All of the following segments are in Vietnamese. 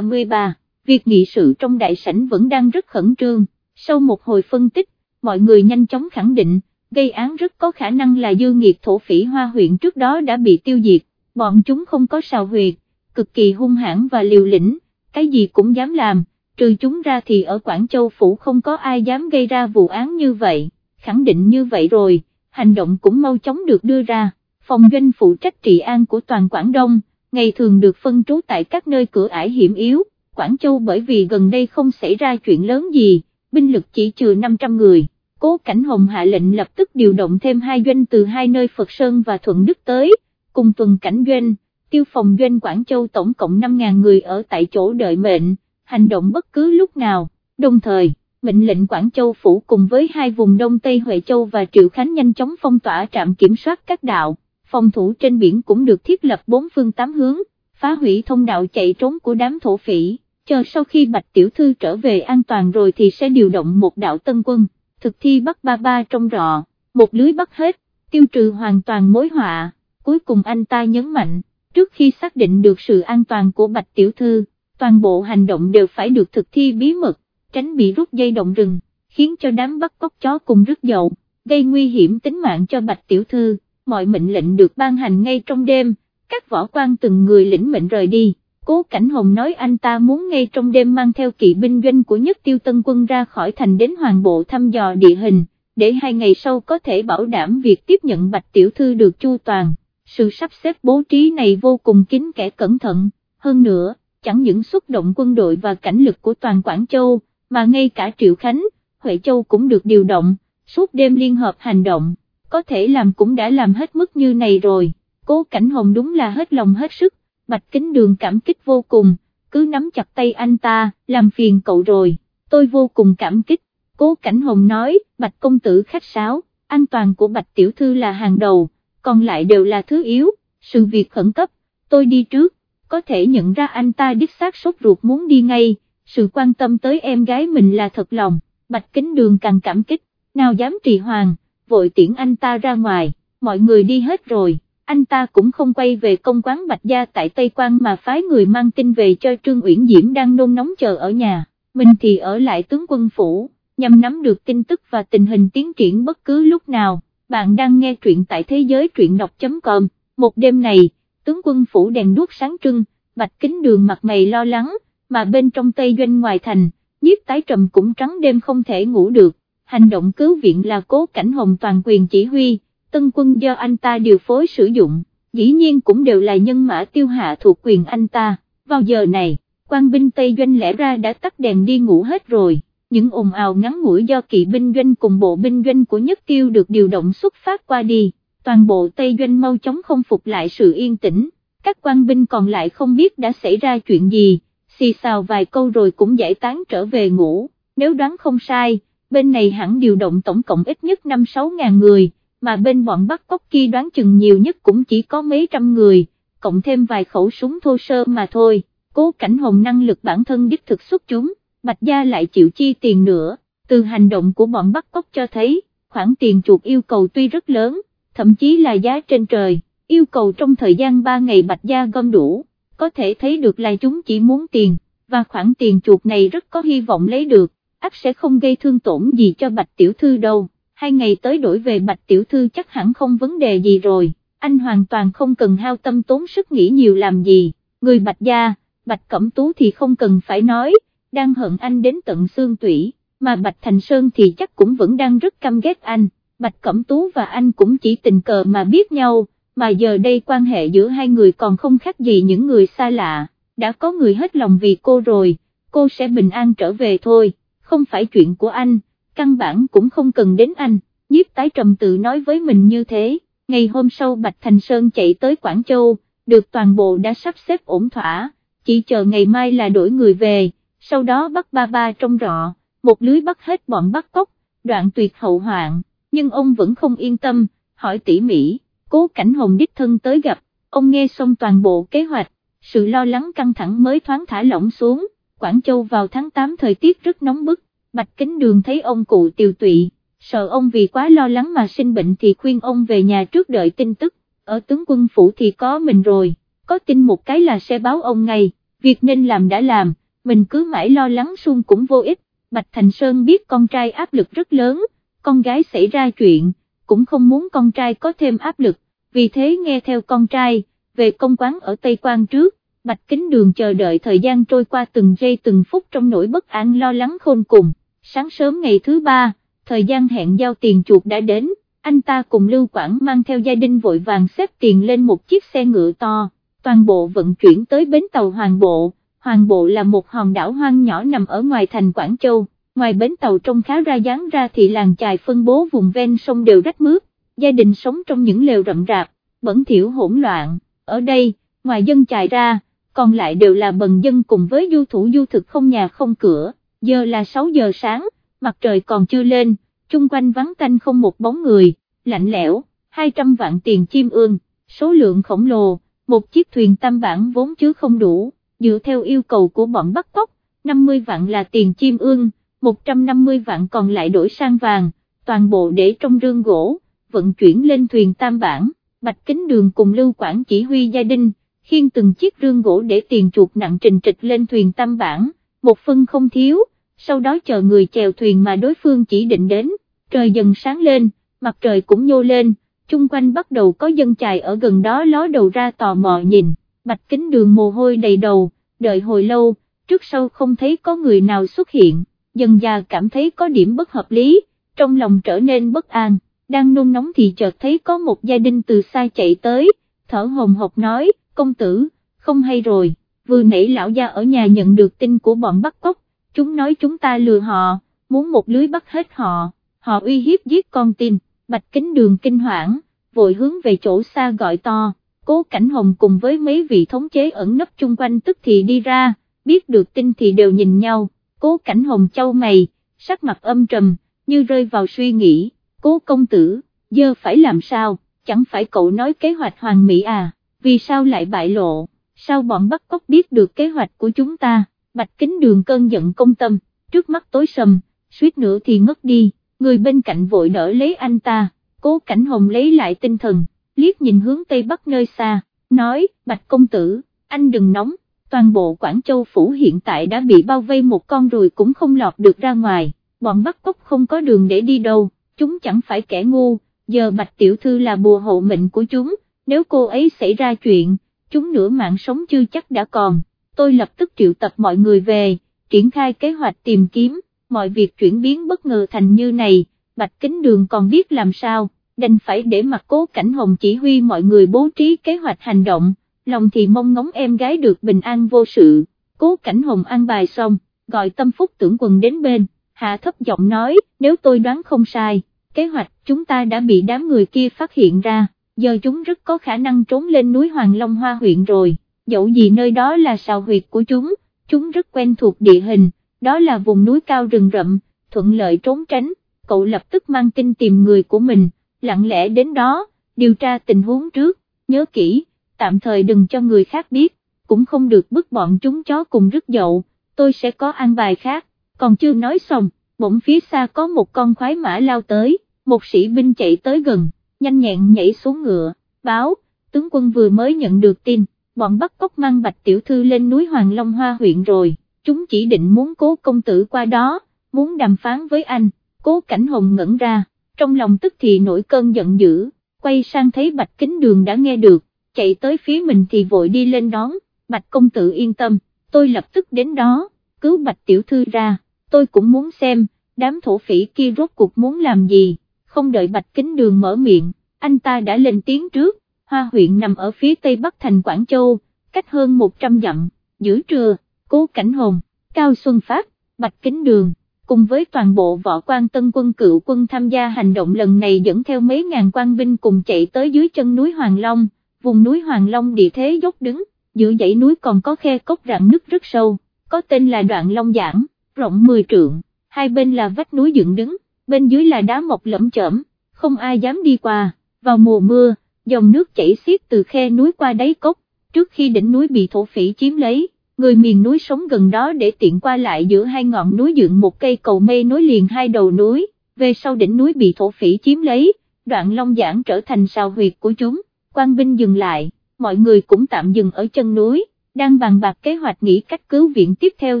33, việc nghị sự trong đại sảnh vẫn đang rất khẩn trương, sau một hồi phân tích, mọi người nhanh chóng khẳng định, gây án rất có khả năng là dư nghiệt thổ phỉ hoa huyện trước đó đã bị tiêu diệt, bọn chúng không có sao huyệt, cực kỳ hung hãn và liều lĩnh, cái gì cũng dám làm, trừ chúng ra thì ở Quảng Châu Phủ không có ai dám gây ra vụ án như vậy, khẳng định như vậy rồi, hành động cũng mau chóng được đưa ra, phòng doanh phụ trách trị an của toàn Quảng Đông, ngày thường được phân trú tại các nơi cửa ải hiểm yếu, Quảng Châu bởi vì gần đây không xảy ra chuyện lớn gì, binh lực chỉ trừ 500 người. Cố Cảnh Hồng hạ lệnh lập tức điều động thêm hai doanh từ hai nơi Phật Sơn và Thuận Đức tới, cùng tuần cảnh doanh, tiêu phòng doanh Quảng Châu tổng cộng 5.000 người ở tại chỗ đợi mệnh, hành động bất cứ lúc nào, đồng thời, mệnh lệnh Quảng Châu Phủ cùng với hai vùng Đông Tây Huệ Châu và Triệu Khánh nhanh chóng phong tỏa trạm kiểm soát các đạo, phòng thủ trên biển cũng được thiết lập bốn phương tám hướng, phá hủy thông đạo chạy trốn của đám thổ phỉ, chờ sau khi Bạch Tiểu Thư trở về an toàn rồi thì sẽ điều động một đạo tân quân, thực thi bắt ba ba trong rọ, một lưới bắt hết, tiêu trừ hoàn toàn mối họa, cuối cùng anh ta nhấn mạnh, trước khi xác định được sự an toàn của Bạch Tiểu Thư, toàn bộ hành động đều phải được thực thi bí mật, tránh bị rút dây động rừng, khiến cho đám bắt cóc chó cùng rứt dậu, gây nguy hiểm tính mạng cho Bạch Tiểu Thư, mọi mệnh lệnh được ban hành ngay trong đêm, các võ quan từng người lĩnh mệnh rời đi. Cố Cảnh Hồng nói anh ta muốn ngay trong đêm mang theo kỵ binh doanh của nhất tiêu tân quân ra khỏi thành đến hoàng bộ thăm dò địa hình, để hai ngày sau có thể bảo đảm việc tiếp nhận Bạch Tiểu Thư được chu toàn. Sự sắp xếp bố trí này vô cùng kín kẽ cẩn thận, hơn nữa, chẳng những xuất động quân đội và cảnh lực của toàn Quảng Châu, mà ngay cả Triệu Khánh, Huệ Châu cũng được điều động, suốt đêm liên hợp hành động, có thể làm cũng đã làm hết mức như này rồi, cố cảnh hồng đúng là hết lòng hết sức, Bạch Kính Đường cảm kích vô cùng, cứ nắm chặt tay anh ta, làm phiền cậu rồi, tôi vô cùng cảm kích, cố cảnh hồng nói, Bạch Công Tử khách sáo, an toàn của Bạch Tiểu Thư là hàng đầu, còn lại đều là thứ yếu, sự việc khẩn cấp, tôi đi trước, có thể nhận ra anh ta đích xác sốt ruột muốn đi ngay, sự quan tâm tới em gái mình là thật lòng, Bạch Kính Đường càng cảm kích, nào dám trì hoàng, vội tiễn anh ta ra ngoài, mọi người đi hết rồi, anh ta cũng không quay về công quán Bạch Gia tại Tây Quan mà phái người mang tin về cho Trương Uyển Diễm đang nôn nóng chờ ở nhà, mình thì ở lại tướng quân phủ, nhằm nắm được tin tức và tình hình tiến triển bất cứ lúc nào, bạn đang nghe truyện tại thế giới truyện đọc.com, một đêm này, tướng quân phủ đèn đuốc sáng trưng, Bạch Kính Đường mặt mày lo lắng, mà bên trong Tây Doanh ngoài thành, nhiếp tái trầm cũng trắng đêm không thể ngủ được, hành động cứu viện là cố cảnh hồng toàn quyền chỉ huy, tân quân do anh ta điều phối sử dụng, dĩ nhiên cũng đều là nhân mã tiêu hạ thuộc quyền anh ta, vào giờ này, quan binh Tây Doanh lẽ ra đã tắt đèn đi ngủ hết rồi, những ồn ào ngắn ngủi do kỵ binh doanh cùng bộ binh doanh của nhất tiêu được điều động xuất phát qua đi, toàn bộ Tây Doanh mau chóng không phục lại sự yên tĩnh, các quan binh còn lại không biết đã xảy ra chuyện gì xì xào vài câu rồi cũng giải tán trở về ngủ, nếu đoán không sai, bên này hẳn điều động tổng cộng ít nhất 5-6 ngàn người, mà bên bọn bắt cóc kia đoán chừng nhiều nhất cũng chỉ có mấy trăm người, cộng thêm vài khẩu súng thô sơ mà thôi, cố cảnh hồng năng lực bản thân đích thực xuất chúng, Bạch Gia lại chịu chi tiền nữa, từ hành động của bọn bắt cóc cho thấy, khoản tiền chuột yêu cầu tuy rất lớn, thậm chí là giá trên trời, yêu cầu trong thời gian 3 ngày Bạch Gia gom đủ có thể thấy được là chúng chỉ muốn tiền, và khoản tiền chuột này rất có hy vọng lấy được, ác sẽ không gây thương tổn gì cho Bạch Tiểu Thư đâu, hai ngày tới đổi về Bạch Tiểu Thư chắc hẳn không vấn đề gì rồi, anh hoàn toàn không cần hao tâm tốn sức nghĩ nhiều làm gì, người Bạch Gia, Bạch Cẩm Tú thì không cần phải nói, đang hận anh đến tận xương tủy, mà Bạch Thành Sơn thì chắc cũng vẫn đang rất căm ghét anh, Bạch Cẩm Tú và anh cũng chỉ tình cờ mà biết nhau mà giờ đây quan hệ giữa hai người còn không khác gì những người xa lạ, đã có người hết lòng vì cô rồi, cô sẽ bình an trở về thôi, không phải chuyện của anh, căn bản cũng không cần đến anh, nhiếp tái trầm tự nói với mình như thế, ngày hôm sau Bạch Thành Sơn chạy tới Quảng Châu, được toàn bộ đã sắp xếp ổn thỏa, chỉ chờ ngày mai là đổi người về, sau đó bắt ba ba trong rọ, một lưới bắt hết bọn bắt cóc, đoạn tuyệt hậu hoạn, nhưng ông vẫn không yên tâm, hỏi tỉ mỉ cố cảnh hồng đích thân tới gặp, ông nghe xong toàn bộ kế hoạch, sự lo lắng căng thẳng mới thoáng thả lỏng xuống, Quảng Châu vào tháng 8 thời tiết rất nóng bức, Bạch Kính Đường thấy ông cụ tiều tụy, sợ ông vì quá lo lắng mà sinh bệnh thì khuyên ông về nhà trước đợi tin tức, ở tướng quân phủ thì có mình rồi, có tin một cái là sẽ báo ông ngay, việc nên làm đã làm, mình cứ mãi lo lắng suông cũng vô ích, Bạch Thành Sơn biết con trai áp lực rất lớn, con gái xảy ra chuyện, cũng không muốn con trai có thêm áp lực, vì thế nghe theo con trai, về công quán ở Tây Quan trước, Bạch Kính Đường chờ đợi thời gian trôi qua từng giây từng phút trong nỗi bất an lo lắng khôn cùng, sáng sớm ngày thứ ba, thời gian hẹn giao tiền chuột đã đến, anh ta cùng Lưu Quảng mang theo gia đình vội vàng xếp tiền lên một chiếc xe ngựa to, toàn bộ vận chuyển tới bến tàu Hoàng Bộ, Hoàng Bộ là một hòn đảo hoang nhỏ nằm ở ngoài thành Quảng Châu, ngoài bến tàu trông khá ra dáng ra thì làng chài phân bố vùng ven sông đều rách mướt gia đình sống trong những lều rậm rạp, bẩn thỉu hỗn loạn, ở đây, ngoài dân chài ra, còn lại đều là bần dân cùng với du thủ du thực không nhà không cửa, giờ là 6 giờ sáng, mặt trời còn chưa lên, chung quanh vắng tanh không một bóng người, lạnh lẽo, 200 vạn tiền chim ương, số lượng khổng lồ, một chiếc thuyền tam bản vốn chứ không đủ, dựa theo yêu cầu của bọn bắt cóc, 50 vạn là tiền chim ương, 150 vạn còn lại đổi sang vàng, toàn bộ để trong rương gỗ, vận chuyển lên thuyền tam bản, Bạch Kính Đường cùng Lưu quản chỉ huy gia đình, khiên từng chiếc rương gỗ để tiền chuột nặng trình trịch lên thuyền tam bản, một phân không thiếu, sau đó chờ người chèo thuyền mà đối phương chỉ định đến, trời dần sáng lên, mặt trời cũng nhô lên, chung quanh bắt đầu có dân chài ở gần đó ló đầu ra tò mò nhìn, Bạch Kính Đường mồ hôi đầy đầu, đợi hồi lâu, trước sau không thấy có người nào xuất hiện dần già cảm thấy có điểm bất hợp lý, trong lòng trở nên bất an, đang nôn nóng thì chợt thấy có một gia đình từ xa chạy tới, thở hồng hộc nói, công tử, không hay rồi, vừa nãy lão gia ở nhà nhận được tin của bọn bắt cóc, chúng nói chúng ta lừa họ, muốn một lưới bắt hết họ, họ uy hiếp giết con tin, bạch kính đường kinh hoảng, vội hướng về chỗ xa gọi to, cố cảnh hồng cùng với mấy vị thống chế ẩn nấp chung quanh tức thì đi ra, biết được tin thì đều nhìn nhau cố cảnh hồng châu mày, sắc mặt âm trầm, như rơi vào suy nghĩ, cố công tử, giờ phải làm sao, chẳng phải cậu nói kế hoạch hoàng mỹ à, vì sao lại bại lộ, sao bọn bắt cóc biết được kế hoạch của chúng ta, bạch kính đường cơn giận công tâm, trước mắt tối sầm, suýt nữa thì ngất đi, người bên cạnh vội đỡ lấy anh ta, cố cảnh hồng lấy lại tinh thần, liếc nhìn hướng tây bắc nơi xa, nói, bạch công tử, anh đừng nóng, toàn bộ Quảng Châu Phủ hiện tại đã bị bao vây một con rùi cũng không lọt được ra ngoài, bọn bắt cóc không có đường để đi đâu, chúng chẳng phải kẻ ngu, giờ Bạch Tiểu Thư là bùa hộ mệnh của chúng, nếu cô ấy xảy ra chuyện, chúng nửa mạng sống chưa chắc đã còn, tôi lập tức triệu tập mọi người về, triển khai kế hoạch tìm kiếm, mọi việc chuyển biến bất ngờ thành như này, Bạch Kính Đường còn biết làm sao, đành phải để mặt cố cảnh hồng chỉ huy mọi người bố trí kế hoạch hành động. Lòng thì mong ngóng em gái được bình an vô sự, cố cảnh hồng an bài xong, gọi tâm phúc tưởng quần đến bên, hạ thấp giọng nói, nếu tôi đoán không sai, kế hoạch chúng ta đã bị đám người kia phát hiện ra, giờ chúng rất có khả năng trốn lên núi Hoàng Long Hoa huyện rồi, dẫu gì nơi đó là sào huyệt của chúng, chúng rất quen thuộc địa hình, đó là vùng núi cao rừng rậm, thuận lợi trốn tránh, cậu lập tức mang tin tìm người của mình, lặng lẽ đến đó, điều tra tình huống trước, nhớ kỹ tạm thời đừng cho người khác biết, cũng không được bức bọn chúng chó cùng rứt dậu, tôi sẽ có an bài khác, còn chưa nói xong, bỗng phía xa có một con khoái mã lao tới, một sĩ binh chạy tới gần, nhanh nhẹn nhảy xuống ngựa, báo, tướng quân vừa mới nhận được tin, bọn bắt cóc mang bạch tiểu thư lên núi Hoàng Long Hoa huyện rồi, chúng chỉ định muốn cố công tử qua đó, muốn đàm phán với anh, cố cảnh hồng ngẩn ra, trong lòng tức thì nổi cơn giận dữ, quay sang thấy bạch kính đường đã nghe được, chạy tới phía mình thì vội đi lên đón, bạch công tử yên tâm, tôi lập tức đến đó, cứu bạch tiểu thư ra, tôi cũng muốn xem, đám thổ phỉ kia rốt cuộc muốn làm gì, không đợi bạch kính đường mở miệng, anh ta đã lên tiếng trước, hoa huyện nằm ở phía tây bắc thành Quảng Châu, cách hơn 100 dặm, giữa trưa, cố cảnh hồn, cao xuân phát, bạch kính đường. Cùng với toàn bộ võ quan tân quân cựu quân tham gia hành động lần này dẫn theo mấy ngàn quan binh cùng chạy tới dưới chân núi Hoàng Long, vùng núi Hoàng Long địa thế dốc đứng, giữa dãy núi còn có khe cốc rạn nứt rất sâu, có tên là đoạn Long Giảng, rộng 10 trượng, hai bên là vách núi dựng đứng, bên dưới là đá mọc lẫm chởm, không ai dám đi qua, vào mùa mưa, dòng nước chảy xiết từ khe núi qua đáy cốc, trước khi đỉnh núi bị thổ phỉ chiếm lấy, người miền núi sống gần đó để tiện qua lại giữa hai ngọn núi dựng một cây cầu mây nối liền hai đầu núi, về sau đỉnh núi bị thổ phỉ chiếm lấy, đoạn Long Giảng trở thành sao huyệt của chúng. Quan binh dừng lại, mọi người cũng tạm dừng ở chân núi, đang bàn bạc kế hoạch nghĩ cách cứu viện tiếp theo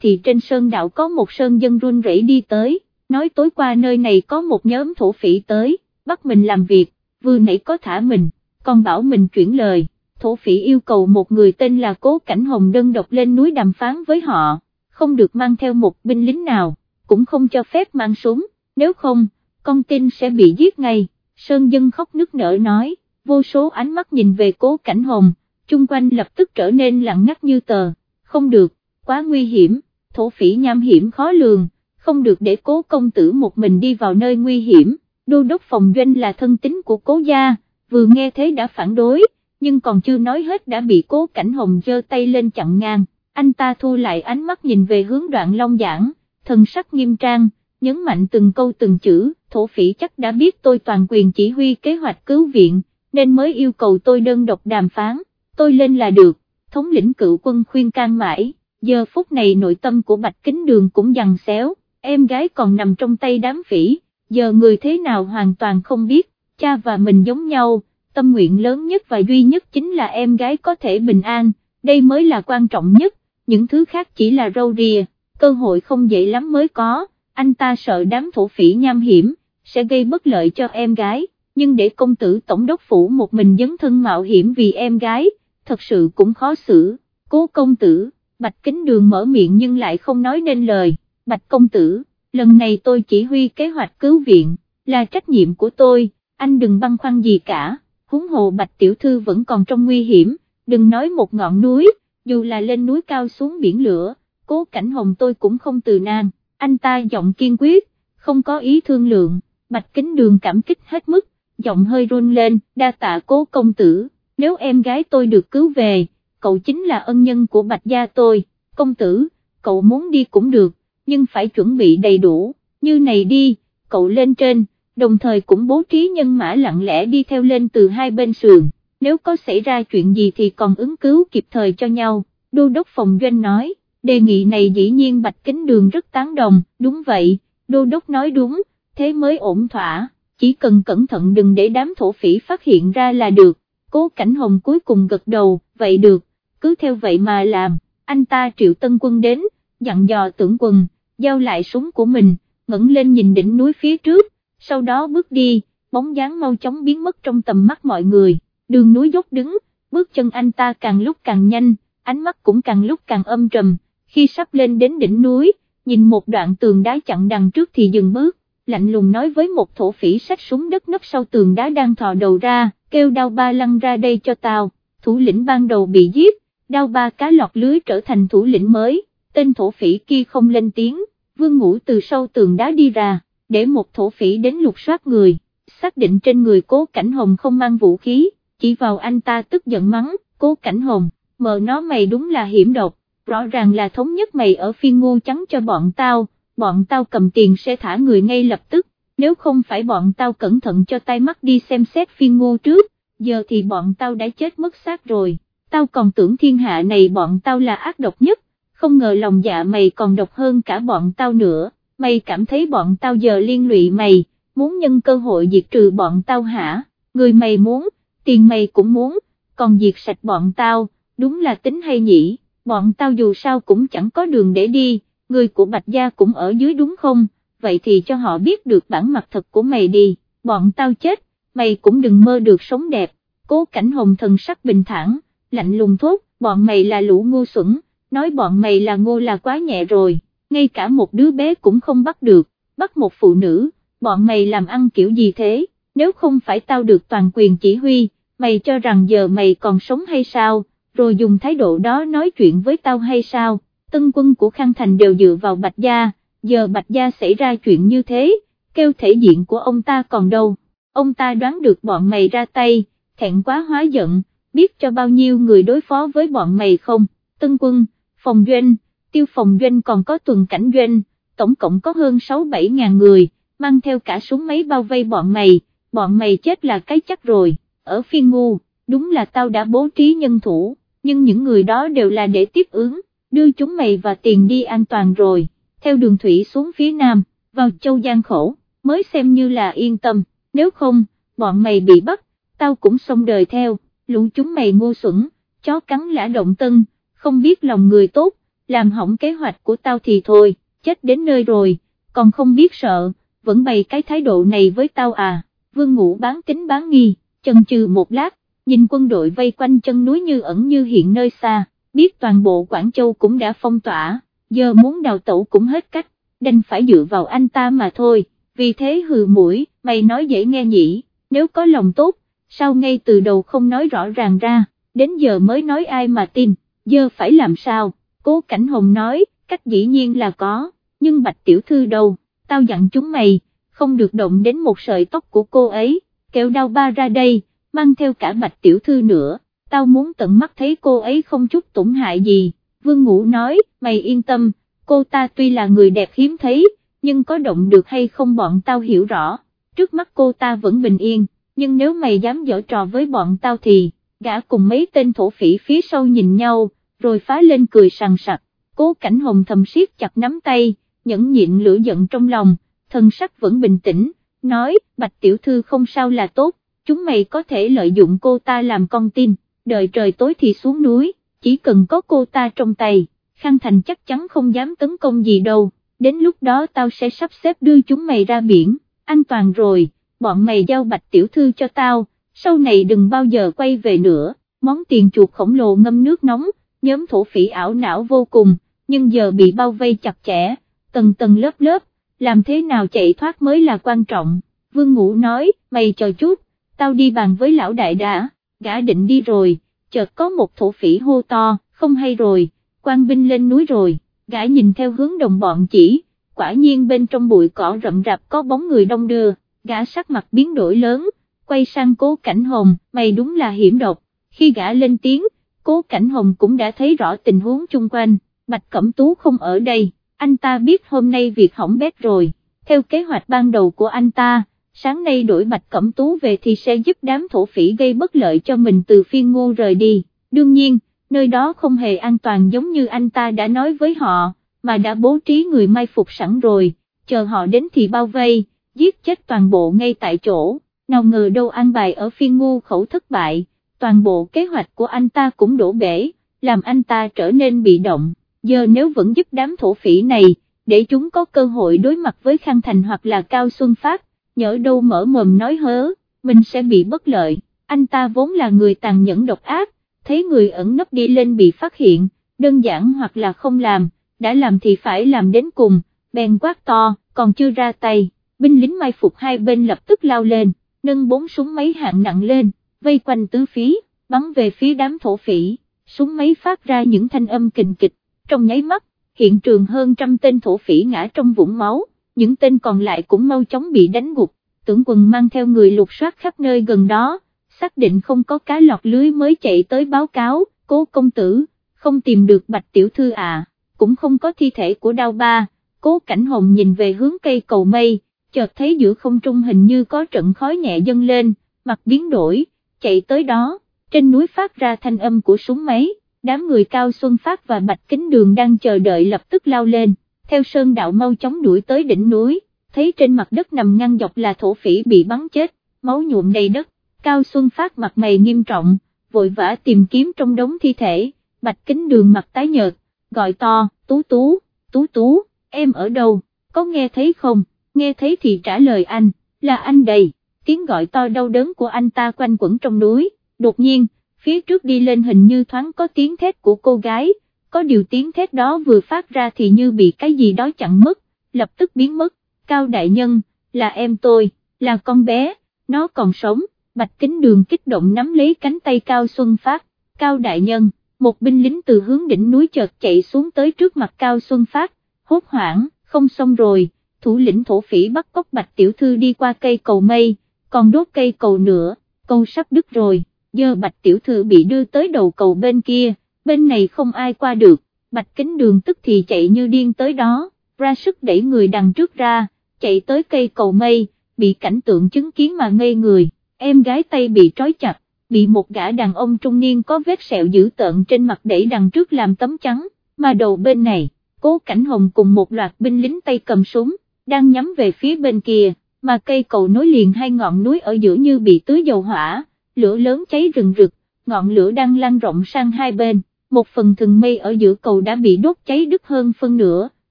thì trên sơn đạo có một sơn dân run rẩy đi tới, nói tối qua nơi này có một nhóm thổ phỉ tới, bắt mình làm việc, vừa nãy có thả mình, còn bảo mình chuyển lời, thổ phỉ yêu cầu một người tên là Cố Cảnh Hồng đơn độc lên núi đàm phán với họ, không được mang theo một binh lính nào, cũng không cho phép mang súng, nếu không, con tin sẽ bị giết ngay, Sơn Dân khóc nức nở nói, vô số ánh mắt nhìn về Cố Cảnh Hồng, chung quanh lập tức trở nên lặng ngắt như tờ, không được, quá nguy hiểm, thổ phỉ nham hiểm khó lường, không được để cố công tử một mình đi vào nơi nguy hiểm, đô đốc phòng doanh là thân tín của cố gia, vừa nghe thế đã phản đối, nhưng còn chưa nói hết đã bị cố cảnh hồng giơ tay lên chặn ngang, anh ta thu lại ánh mắt nhìn về hướng đoạn long giảng, thần sắc nghiêm trang, nhấn mạnh từng câu từng chữ, thổ phỉ chắc đã biết tôi toàn quyền chỉ huy kế hoạch cứu viện, nên mới yêu cầu tôi đơn độc đàm phán tôi lên là được, thống lĩnh cựu quân khuyên can mãi, giờ phút này nội tâm của Bạch Kính Đường cũng dằn xéo, em gái còn nằm trong tay đám phỉ, giờ người thế nào hoàn toàn không biết, cha và mình giống nhau, tâm nguyện lớn nhất và duy nhất chính là em gái có thể bình an, đây mới là quan trọng nhất, những thứ khác chỉ là râu rìa, cơ hội không dễ lắm mới có, anh ta sợ đám thổ phỉ nham hiểm, sẽ gây bất lợi cho em gái, nhưng để công tử tổng đốc phủ một mình dấn thân mạo hiểm vì em gái, thật sự cũng khó xử, cố công tử, bạch kính đường mở miệng nhưng lại không nói nên lời, bạch công tử, lần này tôi chỉ huy kế hoạch cứu viện, là trách nhiệm của tôi, anh đừng băn khoăn gì cả, huống hồ bạch tiểu thư vẫn còn trong nguy hiểm, đừng nói một ngọn núi, dù là lên núi cao xuống biển lửa, cố cảnh hồng tôi cũng không từ nan, anh ta giọng kiên quyết, không có ý thương lượng, bạch kính đường cảm kích hết mức, giọng hơi run lên, đa tạ cố công tử. Nếu em gái tôi được cứu về, cậu chính là ân nhân của bạch gia tôi, công tử, cậu muốn đi cũng được, nhưng phải chuẩn bị đầy đủ, như này đi, cậu lên trên, đồng thời cũng bố trí nhân mã lặng lẽ đi theo lên từ hai bên sườn, nếu có xảy ra chuyện gì thì còn ứng cứu kịp thời cho nhau, đô đốc phòng doanh nói, đề nghị này dĩ nhiên bạch kính đường rất tán đồng, đúng vậy, đô đốc nói đúng, thế mới ổn thỏa, chỉ cần cẩn thận đừng để đám thổ phỉ phát hiện ra là được cố cảnh hồng cuối cùng gật đầu, vậy được, cứ theo vậy mà làm, anh ta triệu tân quân đến, dặn dò tưởng quần, giao lại súng của mình, ngẩng lên nhìn đỉnh núi phía trước, sau đó bước đi, bóng dáng mau chóng biến mất trong tầm mắt mọi người, đường núi dốc đứng, bước chân anh ta càng lúc càng nhanh, ánh mắt cũng càng lúc càng âm trầm, khi sắp lên đến đỉnh núi, nhìn một đoạn tường đá chặn đằng trước thì dừng bước, lạnh lùng nói với một thổ phỉ sách súng đất nấp sau tường đá đang thò đầu ra, kêu đao ba lăn ra đây cho tao, thủ lĩnh ban đầu bị giết, đao ba cá lọt lưới trở thành thủ lĩnh mới, tên thổ phỉ kia không lên tiếng, vương ngủ từ sau tường đá đi ra, để một thổ phỉ đến lục soát người, xác định trên người cố cảnh hồng không mang vũ khí, chỉ vào anh ta tức giận mắng, cố cảnh hồng, mờ nó mày đúng là hiểm độc, rõ ràng là thống nhất mày ở phiên ngu trắng cho bọn tao, bọn tao cầm tiền sẽ thả người ngay lập tức, nếu không phải bọn tao cẩn thận cho tay mắt đi xem xét phiên ngô trước, giờ thì bọn tao đã chết mất xác rồi, tao còn tưởng thiên hạ này bọn tao là ác độc nhất, không ngờ lòng dạ mày còn độc hơn cả bọn tao nữa, mày cảm thấy bọn tao giờ liên lụy mày, muốn nhân cơ hội diệt trừ bọn tao hả, người mày muốn, tiền mày cũng muốn, còn diệt sạch bọn tao, đúng là tính hay nhỉ, bọn tao dù sao cũng chẳng có đường để đi, người của Bạch Gia cũng ở dưới đúng không? vậy thì cho họ biết được bản mặt thật của mày đi, bọn tao chết, mày cũng đừng mơ được sống đẹp, cố cảnh hồng thần sắc bình thản, lạnh lùng thốt, bọn mày là lũ ngu xuẩn, nói bọn mày là ngô là quá nhẹ rồi, ngay cả một đứa bé cũng không bắt được, bắt một phụ nữ, bọn mày làm ăn kiểu gì thế, nếu không phải tao được toàn quyền chỉ huy, mày cho rằng giờ mày còn sống hay sao, rồi dùng thái độ đó nói chuyện với tao hay sao, tân quân của Khang Thành đều dựa vào Bạch Gia, giờ Bạch Gia xảy ra chuyện như thế, kêu thể diện của ông ta còn đâu, ông ta đoán được bọn mày ra tay, thẹn quá hóa giận, biết cho bao nhiêu người đối phó với bọn mày không, tân quân, phòng doanh, tiêu phòng doanh còn có tuần cảnh doanh, tổng cộng có hơn 6-7 ngàn người, mang theo cả súng máy bao vây bọn mày, bọn mày chết là cái chắc rồi, ở phiên ngu, đúng là tao đã bố trí nhân thủ, nhưng những người đó đều là để tiếp ứng, đưa chúng mày và tiền đi an toàn rồi theo đường thủy xuống phía nam, vào châu Giang khổ, mới xem như là yên tâm, nếu không, bọn mày bị bắt, tao cũng xong đời theo, lũ chúng mày ngu xuẩn, chó cắn lã động tân, không biết lòng người tốt, làm hỏng kế hoạch của tao thì thôi, chết đến nơi rồi, còn không biết sợ, vẫn bày cái thái độ này với tao à, vương ngũ bán tính bán nghi, chần chừ một lát, nhìn quân đội vây quanh chân núi như ẩn như hiện nơi xa, biết toàn bộ Quảng Châu cũng đã phong tỏa, giờ muốn đào tẩu cũng hết cách, đành phải dựa vào anh ta mà thôi, vì thế hừ mũi, mày nói dễ nghe nhỉ, nếu có lòng tốt, sao ngay từ đầu không nói rõ ràng ra, đến giờ mới nói ai mà tin, giờ phải làm sao, cố Cảnh Hồng nói, cách dĩ nhiên là có, nhưng bạch tiểu thư đâu, tao dặn chúng mày, không được động đến một sợi tóc của cô ấy, kéo đau ba ra đây, mang theo cả bạch tiểu thư nữa, tao muốn tận mắt thấy cô ấy không chút tổn hại gì, vương ngũ nói, mày yên tâm, cô ta tuy là người đẹp hiếm thấy, nhưng có động được hay không bọn tao hiểu rõ, trước mắt cô ta vẫn bình yên, nhưng nếu mày dám dở trò với bọn tao thì, gã cùng mấy tên thổ phỉ phía sau nhìn nhau, rồi phá lên cười sằng sặc, cố cảnh hồng thầm siết chặt nắm tay, nhẫn nhịn lửa giận trong lòng, thần sắc vẫn bình tĩnh, nói, bạch tiểu thư không sao là tốt, chúng mày có thể lợi dụng cô ta làm con tin, đợi trời tối thì xuống núi, chỉ cần có cô ta trong tay, Khang Thành chắc chắn không dám tấn công gì đâu, đến lúc đó tao sẽ sắp xếp đưa chúng mày ra biển, an toàn rồi, bọn mày giao bạch tiểu thư cho tao, sau này đừng bao giờ quay về nữa, món tiền chuột khổng lồ ngâm nước nóng, nhóm thổ phỉ ảo não vô cùng, nhưng giờ bị bao vây chặt chẽ, tầng tầng lớp lớp, làm thế nào chạy thoát mới là quan trọng, vương ngũ nói, mày chờ chút, tao đi bàn với lão đại đã, gã định đi rồi, chợt có một thổ phỉ hô to, không hay rồi, quan binh lên núi rồi, gã nhìn theo hướng đồng bọn chỉ, quả nhiên bên trong bụi cỏ rậm rạp có bóng người đông đưa, gã sắc mặt biến đổi lớn, quay sang cố cảnh hồng, mày đúng là hiểm độc, khi gã lên tiếng, cố cảnh hồng cũng đã thấy rõ tình huống chung quanh, Bạch Cẩm Tú không ở đây, anh ta biết hôm nay việc hỏng bét rồi, theo kế hoạch ban đầu của anh ta, sáng nay đổi Bạch Cẩm Tú về thì sẽ giúp đám thổ phỉ gây bất lợi cho mình từ phiên ngô rời đi, đương nhiên, nơi đó không hề an toàn giống như anh ta đã nói với họ, mà đã bố trí người mai phục sẵn rồi, chờ họ đến thì bao vây, giết chết toàn bộ ngay tại chỗ, nào ngờ đâu an bài ở phiên ngu khẩu thất bại, toàn bộ kế hoạch của anh ta cũng đổ bể, làm anh ta trở nên bị động, giờ nếu vẫn giúp đám thổ phỉ này, để chúng có cơ hội đối mặt với Khang Thành hoặc là Cao Xuân Phát, nhỡ đâu mở mồm nói hớ, mình sẽ bị bất lợi, anh ta vốn là người tàn nhẫn độc ác, thấy người ẩn nấp đi lên bị phát hiện, đơn giản hoặc là không làm, đã làm thì phải làm đến cùng, bèn quát to, còn chưa ra tay, binh lính mai phục hai bên lập tức lao lên, nâng bốn súng máy hạng nặng lên, vây quanh tứ phí, bắn về phía đám thổ phỉ, súng máy phát ra những thanh âm kình kịch, trong nháy mắt, hiện trường hơn trăm tên thổ phỉ ngã trong vũng máu, những tên còn lại cũng mau chóng bị đánh gục, tưởng quần mang theo người lục soát khắp nơi gần đó, xác định không có cá lọt lưới mới chạy tới báo cáo, cố công tử, không tìm được bạch tiểu thư à, cũng không có thi thể của đao ba, cố cảnh hồng nhìn về hướng cây cầu mây, chợt thấy giữa không trung hình như có trận khói nhẹ dâng lên, mặt biến đổi, chạy tới đó, trên núi phát ra thanh âm của súng máy, đám người cao xuân phát và bạch kính đường đang chờ đợi lập tức lao lên, theo sơn đạo mau chóng đuổi tới đỉnh núi, thấy trên mặt đất nằm ngăn dọc là thổ phỉ bị bắn chết, máu nhuộm đầy đất, cao xuân phát mặt mày nghiêm trọng, vội vã tìm kiếm trong đống thi thể, bạch kính đường mặt tái nhợt, gọi to, tú tú, tú tú, em ở đâu, có nghe thấy không, nghe thấy thì trả lời anh, là anh đầy, tiếng gọi to đau đớn của anh ta quanh quẩn trong núi, đột nhiên, phía trước đi lên hình như thoáng có tiếng thét của cô gái, có điều tiếng thét đó vừa phát ra thì như bị cái gì đó chặn mất, lập tức biến mất, cao đại nhân, là em tôi, là con bé, nó còn sống, bạch kính đường kích động nắm lấy cánh tay cao xuân phát, cao đại nhân một binh lính từ hướng đỉnh núi chợt chạy xuống tới trước mặt Cao Xuân Phát, hốt hoảng, không xong rồi, thủ lĩnh thổ phỉ bắt cóc bạch tiểu thư đi qua cây cầu mây, còn đốt cây cầu nữa, cầu sắp đứt rồi, giờ bạch tiểu thư bị đưa tới đầu cầu bên kia, bên này không ai qua được, bạch kính đường tức thì chạy như điên tới đó, ra sức đẩy người đằng trước ra, chạy tới cây cầu mây, bị cảnh tượng chứng kiến mà ngây người, em gái tay bị trói chặt, bị một gã đàn ông trung niên có vết sẹo dữ tợn trên mặt đẩy đằng trước làm tấm trắng, mà đầu bên này, cố cảnh hồng cùng một loạt binh lính tay cầm súng, đang nhắm về phía bên kia, mà cây cầu nối liền hai ngọn núi ở giữa như bị tưới dầu hỏa, lửa lớn cháy rừng rực, ngọn lửa đang lan rộng sang hai bên, một phần thừng mây ở giữa cầu đã bị đốt cháy đứt hơn phân nửa,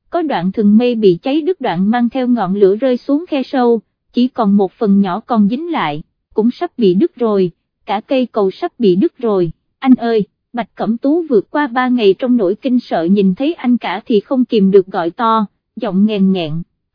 có đoạn thừng mây bị cháy đứt đoạn mang theo ngọn lửa rơi xuống khe sâu, chỉ còn một phần nhỏ còn dính lại, cũng sắp bị đứt rồi, cả cây cầu sắp bị đứt rồi, anh ơi, Bạch Cẩm Tú vượt qua ba ngày trong nỗi kinh sợ nhìn thấy anh cả thì không kìm được gọi to, giọng nghèn nghẹn,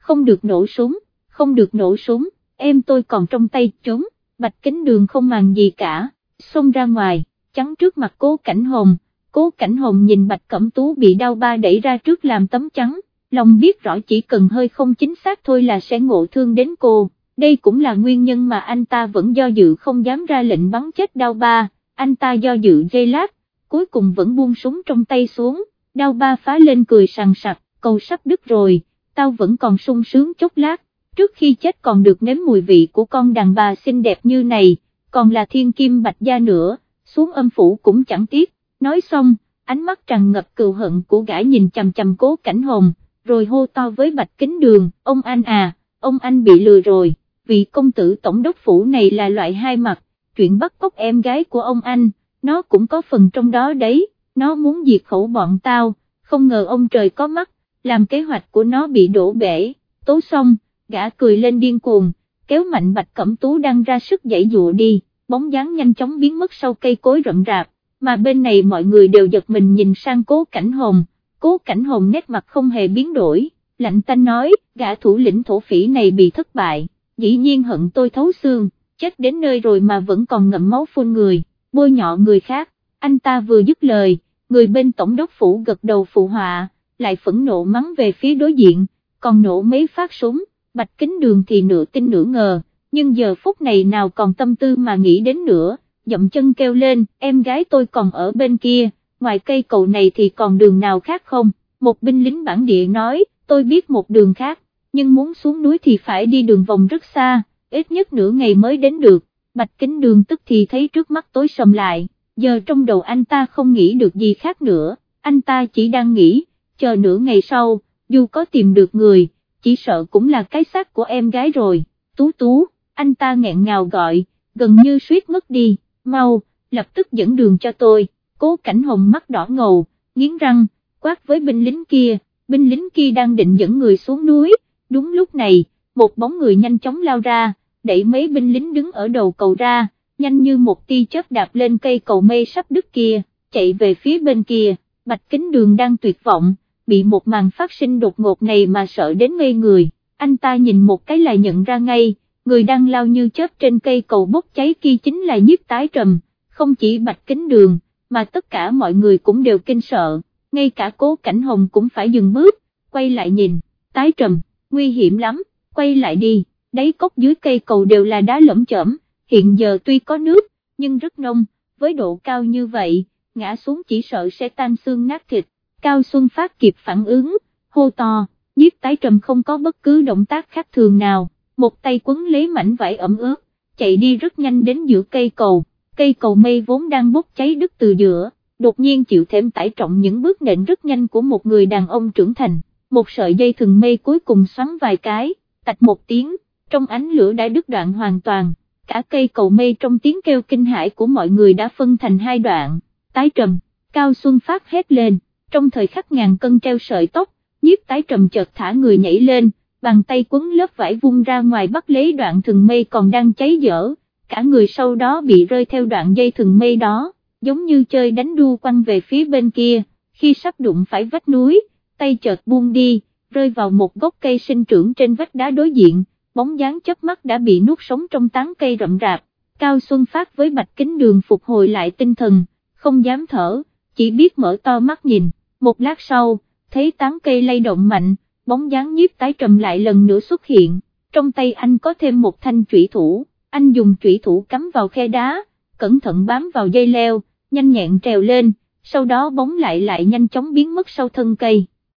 không được nổ súng, không được nổ súng, em tôi còn trong tay chúng, Bạch Kính Đường không màng gì cả, xông ra ngoài, chắn trước mặt cố cảnh hồng, cố cảnh hồng nhìn Bạch Cẩm Tú bị đau ba đẩy ra trước làm tấm trắng, lòng biết rõ chỉ cần hơi không chính xác thôi là sẽ ngộ thương đến cô, đây cũng là nguyên nhân mà anh ta vẫn do dự không dám ra lệnh bắn chết đau ba, anh ta do dự dây lát, cuối cùng vẫn buông súng trong tay xuống, đau ba phá lên cười sàng sặc, cầu sắp đứt rồi, tao vẫn còn sung sướng chốc lát, trước khi chết còn được nếm mùi vị của con đàn bà xinh đẹp như này, còn là thiên kim bạch gia nữa, xuống âm phủ cũng chẳng tiếc, nói xong, ánh mắt tràn ngập cừu hận của gã nhìn chằm chằm cố cảnh hồn, rồi hô to với bạch kính đường, ông anh à, ông anh bị lừa rồi, vị công tử tổng đốc phủ này là loại hai mặt, chuyện bắt cóc em gái của ông anh, nó cũng có phần trong đó đấy, nó muốn diệt khẩu bọn tao, không ngờ ông trời có mắt, làm kế hoạch của nó bị đổ bể, tố xong, gã cười lên điên cuồng, kéo mạnh bạch cẩm tú đang ra sức dãy dụa đi, bóng dáng nhanh chóng biến mất sau cây cối rậm rạp, mà bên này mọi người đều giật mình nhìn sang cố cảnh hồn, cố cảnh hồn nét mặt không hề biến đổi, lạnh tanh nói, gã thủ lĩnh thổ phỉ này bị thất bại, dĩ nhiên hận tôi thấu xương, chết đến nơi rồi mà vẫn còn ngậm máu phun người, bôi nhọ người khác, anh ta vừa dứt lời, người bên tổng đốc phủ gật đầu phụ họa, lại phẫn nộ mắng về phía đối diện, còn nổ mấy phát súng, bạch kính đường thì nửa tin nửa ngờ, nhưng giờ phút này nào còn tâm tư mà nghĩ đến nữa, dậm chân kêu lên, em gái tôi còn ở bên kia, ngoài cây cầu này thì còn đường nào khác không, một binh lính bản địa nói, tôi biết một đường khác, nhưng muốn xuống núi thì phải đi đường vòng rất xa, ít nhất nửa ngày mới đến được, bạch kính đường tức thì thấy trước mắt tối sầm lại, giờ trong đầu anh ta không nghĩ được gì khác nữa, anh ta chỉ đang nghĩ, chờ nửa ngày sau, dù có tìm được người, chỉ sợ cũng là cái xác của em gái rồi, tú tú, anh ta nghẹn ngào gọi, gần như suýt ngất đi, mau, lập tức dẫn đường cho tôi, cố cảnh hồng mắt đỏ ngầu, nghiến răng, quát với binh lính kia, binh lính kia đang định dẫn người xuống núi, đúng lúc này, một bóng người nhanh chóng lao ra, đẩy mấy binh lính đứng ở đầu cầu ra, nhanh như một tia chớp đạp lên cây cầu mây sắp đứt kia, chạy về phía bên kia, bạch kính đường đang tuyệt vọng, bị một màn phát sinh đột ngột này mà sợ đến ngây người, anh ta nhìn một cái là nhận ra ngay, người đang lao như chớp trên cây cầu bốc cháy kia chính là nhiếp tái trầm, không chỉ bạch kính đường, mà tất cả mọi người cũng đều kinh sợ, ngay cả cố cảnh hồng cũng phải dừng bước, quay lại nhìn, tái trầm, nguy hiểm lắm, quay lại đi, đáy cốc dưới cây cầu đều là đá lẫm chởm, hiện giờ tuy có nước, nhưng rất nông, với độ cao như vậy, ngã xuống chỉ sợ sẽ tan xương nát thịt, Cao Xuân Phát kịp phản ứng, hô to, nhiếp tái trầm không có bất cứ động tác khác thường nào, một tay quấn lấy mảnh vải ẩm ướt, chạy đi rất nhanh đến giữa cây cầu, cây cầu mây vốn đang bốc cháy đứt từ giữa, đột nhiên chịu thêm tải trọng những bước nện rất nhanh của một người đàn ông trưởng thành, một sợi dây thừng mây cuối cùng xoắn vài cái, tạch một tiếng, trong ánh lửa đã đứt đoạn hoàn toàn, cả cây cầu mây trong tiếng kêu kinh hãi của mọi người đã phân thành hai đoạn, tái trầm, Cao Xuân Phát hét lên trong thời khắc ngàn cân treo sợi tóc, nhiếp tái trầm chợt thả người nhảy lên, bàn tay quấn lớp vải vung ra ngoài bắt lấy đoạn thừng mây còn đang cháy dở, cả người sau đó bị rơi theo đoạn dây thừng mây đó, giống như chơi đánh đu quanh về phía bên kia, khi sắp đụng phải vách núi, tay chợt buông đi, rơi vào một gốc cây sinh trưởng trên vách đá đối diện, bóng dáng chớp mắt đã bị nuốt sống trong tán cây rậm rạp, Cao Xuân Phát với bạch kính đường phục hồi lại tinh thần, không dám thở, chỉ biết mở to mắt nhìn một lát sau, thấy tán cây lay động mạnh, bóng dáng nhiếp tái trầm lại lần nữa xuất hiện, trong tay anh có thêm một thanh chủy thủ, anh dùng chủy thủ cắm vào khe đá, cẩn thận bám vào dây leo, nhanh nhẹn trèo lên, sau đó bóng lại lại nhanh chóng biến mất sau thân cây.